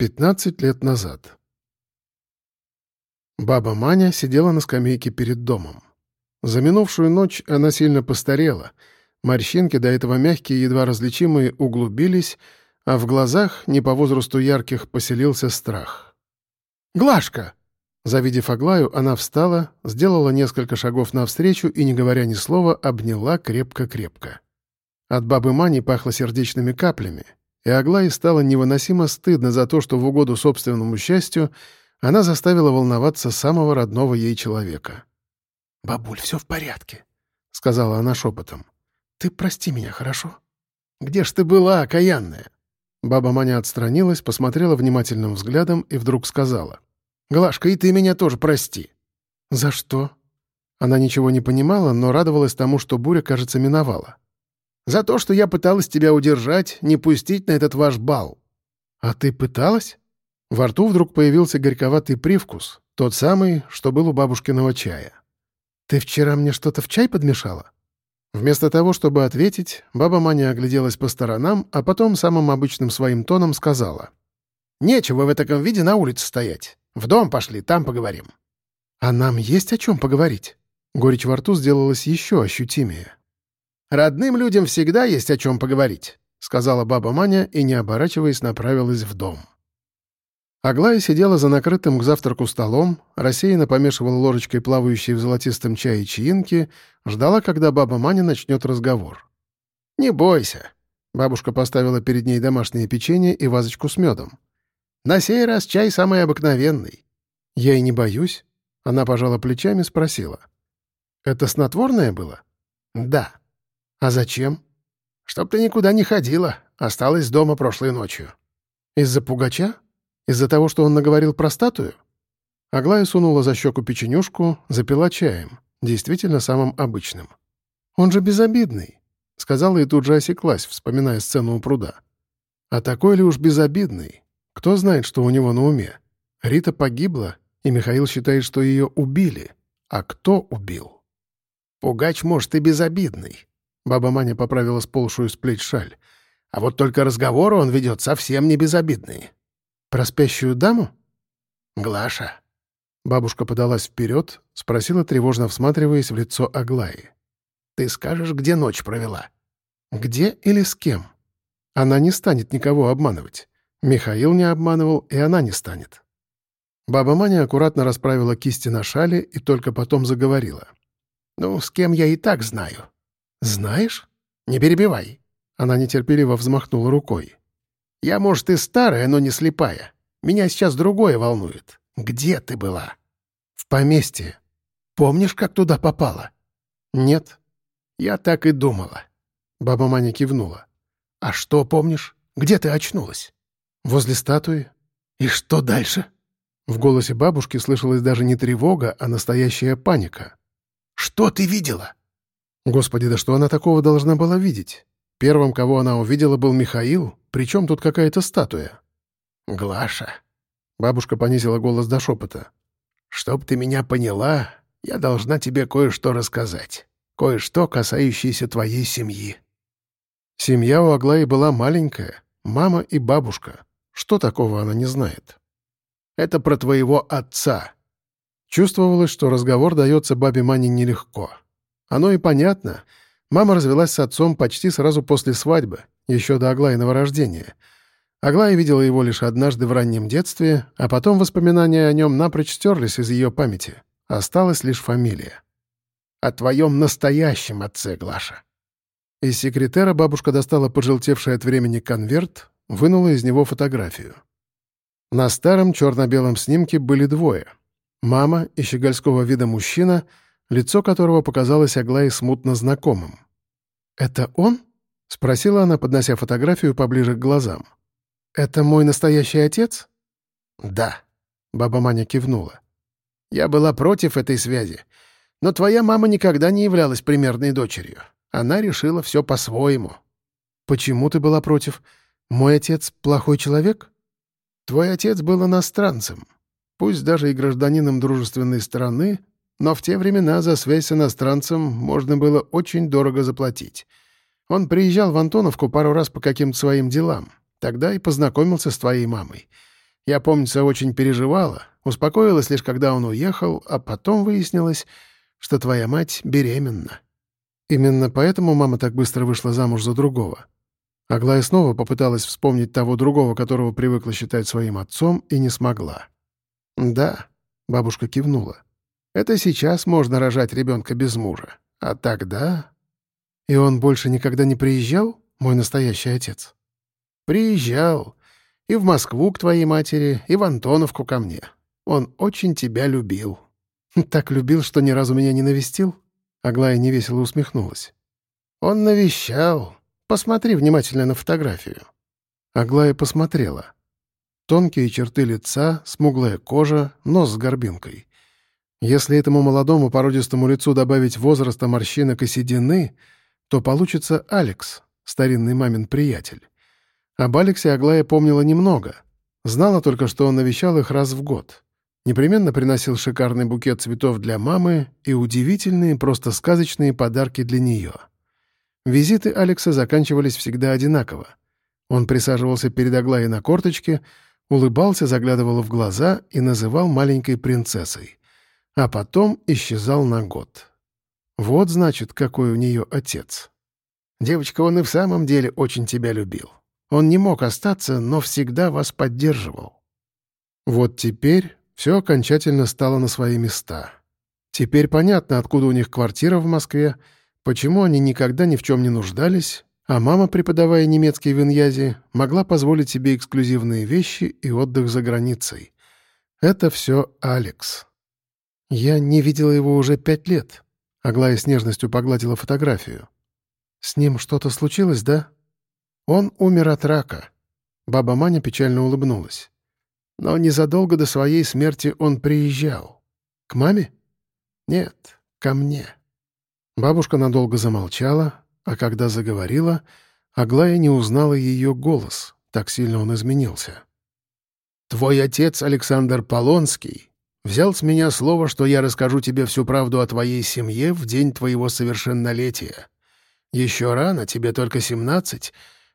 15 лет назад. Баба Маня сидела на скамейке перед домом. За минувшую ночь она сильно постарела. Морщинки, до этого мягкие, едва различимые, углубились, а в глазах, не по возрасту ярких, поселился страх. «Глашка!» Завидев Аглаю, она встала, сделала несколько шагов навстречу и, не говоря ни слова, обняла крепко-крепко. От бабы Мани пахло сердечными каплями — и Аглае стало невыносимо стыдно за то, что в угоду собственному счастью она заставила волноваться самого родного ей человека. «Бабуль, все в порядке», — сказала она шепотом. «Ты прости меня, хорошо?» «Где ж ты была, окаянная?» Баба Маня отстранилась, посмотрела внимательным взглядом и вдруг сказала. «Глашка, и ты меня тоже прости». «За что?» Она ничего не понимала, но радовалась тому, что буря, кажется, миновала. За то, что я пыталась тебя удержать, не пустить на этот ваш бал». «А ты пыталась?» Во рту вдруг появился горьковатый привкус, тот самый, что был у бабушкиного чая. «Ты вчера мне что-то в чай подмешала?» Вместо того, чтобы ответить, баба Маня огляделась по сторонам, а потом самым обычным своим тоном сказала. «Нечего в таком виде на улице стоять. В дом пошли, там поговорим». «А нам есть о чем поговорить?» Горечь во рту сделалась еще ощутимее. «Родным людям всегда есть о чем поговорить», — сказала баба Маня и, не оборачиваясь, направилась в дом. Аглая сидела за накрытым к завтраку столом, рассеянно помешивала ложечкой плавающие в золотистом чае чаинки, ждала, когда баба Маня начнет разговор. «Не бойся», — бабушка поставила перед ней домашнее печенье и вазочку с медом. «На сей раз чай самый обыкновенный». «Я и не боюсь», — она пожала плечами, спросила. «Это снотворное было?» «Да», «А зачем?» «Чтоб ты никуда не ходила. Осталась дома прошлой ночью». «Из-за пугача? Из-за того, что он наговорил про статую?» Аглая сунула за щеку печенюшку, запила чаем, действительно самым обычным. «Он же безобидный», — сказала и тут же осеклась, вспоминая сцену у пруда. «А такой ли уж безобидный? Кто знает, что у него на уме? Рита погибла, и Михаил считает, что ее убили. А кто убил?» «Пугач, может, и безобидный, Баба Маня поправила сползшую с плеч шаль. «А вот только разговоры он ведет совсем не безобидные». «Про спящую даму?» «Глаша». Бабушка подалась вперед, спросила, тревожно всматриваясь в лицо Аглаи. «Ты скажешь, где ночь провела?» «Где или с кем?» Она не станет никого обманывать. Михаил не обманывал, и она не станет. Баба Маня аккуратно расправила кисти на шале и только потом заговорила. «Ну, с кем я и так знаю. «Знаешь? Не перебивай». Она нетерпеливо взмахнула рукой. «Я, может, и старая, но не слепая. Меня сейчас другое волнует. Где ты была?» «В поместье. Помнишь, как туда попала?» «Нет». «Я так и думала». Баба Маня кивнула. «А что помнишь? Где ты очнулась?» «Возле статуи». «И что дальше?» В голосе бабушки слышалась даже не тревога, а настоящая паника. «Что ты видела?» Господи, да что она такого должна была видеть? Первым, кого она увидела, был Михаил, причем тут какая-то статуя. «Глаша», — бабушка понизила голос до шепота, — «чтоб ты меня поняла, я должна тебе кое-что рассказать, кое-что, касающееся твоей семьи». Семья у Аглаи была маленькая, мама и бабушка. Что такого она не знает? «Это про твоего отца». Чувствовалось, что разговор дается бабе Мане нелегко. Оно и понятно. Мама развелась с отцом почти сразу после свадьбы, еще до Аглаиного рождения. Аглая видела его лишь однажды в раннем детстве, а потом воспоминания о нем напрочь стерлись из ее памяти. Осталась лишь фамилия. «О твоем настоящем отце, Глаша». Из секретера бабушка достала пожелтевший от времени конверт, вынула из него фотографию. На старом черно-белом снимке были двое. Мама и щегольского вида мужчина — лицо которого показалось Аглае смутно знакомым. «Это он?» — спросила она, поднося фотографию поближе к глазам. «Это мой настоящий отец?» «Да», — баба Маня кивнула. «Я была против этой связи, но твоя мама никогда не являлась примерной дочерью. Она решила все по-своему». «Почему ты была против? Мой отец — плохой человек?» «Твой отец был иностранцем, пусть даже и гражданином дружественной страны, но в те времена за связь с иностранцем можно было очень дорого заплатить. Он приезжал в Антоновку пару раз по каким-то своим делам. Тогда и познакомился с твоей мамой. Я, помнится, очень переживала, успокоилась лишь, когда он уехал, а потом выяснилось, что твоя мать беременна. Именно поэтому мама так быстро вышла замуж за другого. Аглая снова попыталась вспомнить того другого, которого привыкла считать своим отцом, и не смогла. «Да», — бабушка кивнула, — «это сейчас можно рожать ребенка без мужа. А тогда...» «И он больше никогда не приезжал, мой настоящий отец?» «Приезжал. И в Москву к твоей матери, и в Антоновку ко мне. Он очень тебя любил». «Так любил, что ни разу меня не навестил?» Аглая невесело усмехнулась. «Он навещал. Посмотри внимательно на фотографию». Аглая посмотрела. Тонкие черты лица, смуглая кожа, нос с горбинкой. Если этому молодому породистому лицу добавить возраста морщинок и седины, то получится Алекс, старинный мамин приятель. Об Алексе Аглая помнила немного. Знала только, что он навещал их раз в год. Непременно приносил шикарный букет цветов для мамы и удивительные, просто сказочные подарки для нее. Визиты Алекса заканчивались всегда одинаково. Он присаживался перед Аглаей на корточке, улыбался, заглядывал в глаза и называл маленькой принцессой. А потом исчезал на год. Вот, значит, какой у нее отец. Девочка, он и в самом деле очень тебя любил. Он не мог остаться, но всегда вас поддерживал. Вот теперь все окончательно стало на свои места. Теперь понятно, откуда у них квартира в Москве, почему они никогда ни в чем не нуждались, а мама, преподавая немецкий в Иньязе, могла позволить себе эксклюзивные вещи и отдых за границей. Это все Алекс. Я не видела его уже пять лет. Аглая с нежностью погладила фотографию. «С ним что-то случилось, да?» «Он умер от рака». Баба Маня печально улыбнулась. Но незадолго до своей смерти он приезжал. К маме? Нет, ко мне. Бабушка надолго замолчала, а когда заговорила, Аглая не узнала ее голос, так сильно он изменился. «Твой отец, Александр Полонский, взял с меня слово, что я расскажу тебе всю правду о твоей семье в день твоего совершеннолетия. Еще рано, тебе только семнадцать,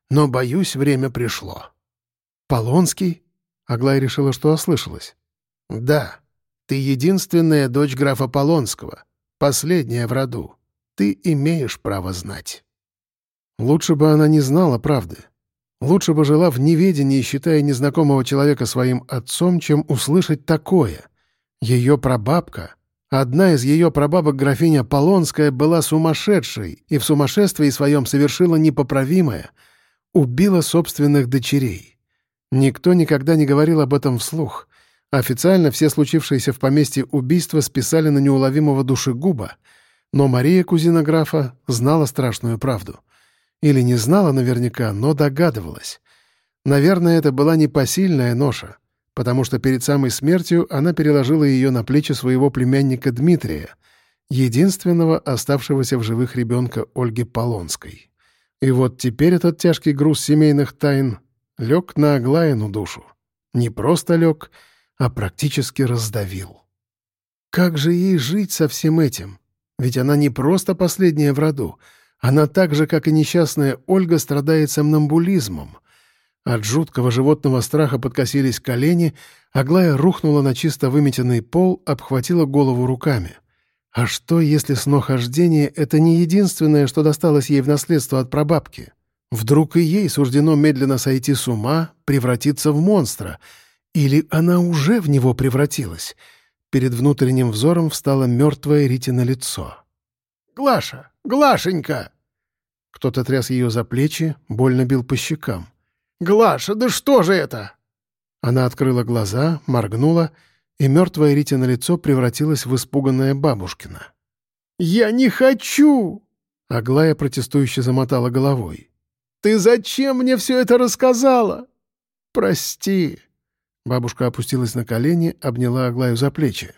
но, боюсь, время пришло». «Полонский?» Аглая решила, что ослышалась. «Да, ты единственная дочь графа Полонского, последняя в роду. Ты имеешь право знать». Лучше бы она не знала правды. Лучше бы жила в неведении, считая незнакомого человека своим отцом, чем услышать такое. Ее прабабка, одна из ее прабабок графиня Полонская, была сумасшедшей и в сумасшествии своем совершила непоправимое — убила собственных дочерей. Никто никогда не говорил об этом вслух. Официально все случившиеся в поместье убийства списали на неуловимого душегуба, но Мария, кузина графа, знала страшную правду. Или не знала наверняка, но догадывалась. Наверное, это была непосильная ноша, потому что перед самой смертью она переложила ее на плечи своего племянника Дмитрия, единственного оставшегося в живых ребенка Ольги Полонской. И вот теперь этот тяжкий груз семейных тайн лег на Аглаину душу. Не просто лег, а практически раздавил. Как же ей жить со всем этим? Ведь она не просто последняя в роду. Она так же, как и несчастная Ольга, страдает сомнамбулизмом. От жуткого животного страха подкосились колени, Аглая рухнула на чисто выметенный пол, обхватила голову руками. А что, если снохождение — это не единственное, что досталось ей в наследство от прабабки? Вдруг и ей суждено медленно сойти с ума, превратиться в монстра. Или она уже в него превратилась? Перед внутренним взором встало мертвое Ритино лицо. «Глаша! Глашенька!» Кто-то тряс ее за плечи, больно бил по щекам. «Глаша, да что же это?» Она открыла глаза, моргнула, и мертвое Ритино лицо превратилось в испуганное бабушкино. «Я не хочу!» Аглая протестующе замотала головой. Ты зачем мне все это рассказала? Прости. Бабушка опустилась на колени, обняла Аглаю за плечи.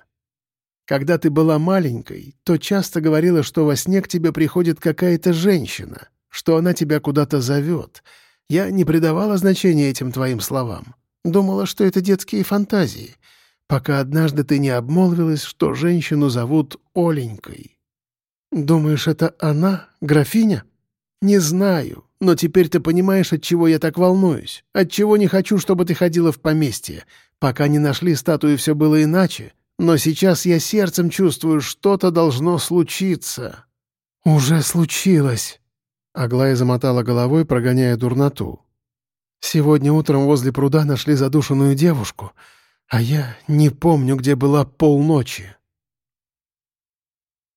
Когда ты была маленькой, то часто говорила, что во сне к тебе приходит какая-то женщина, что она тебя куда-то зовет. Я не придавала значения этим твоим словам. Думала, что это детские фантазии, пока однажды ты не обмолвилась, что женщину зовут Оленькой. Думаешь, это она, графиня? «Не знаю, но теперь ты понимаешь, от чего я так волнуюсь, от чего не хочу, чтобы ты ходила в поместье. Пока не нашли статую, все было иначе, но сейчас я сердцем чувствую, что-то должно случиться». «Уже случилось», — Аглая замотала головой, прогоняя дурноту. «Сегодня утром возле пруда нашли задушенную девушку, а я не помню, где была полночи».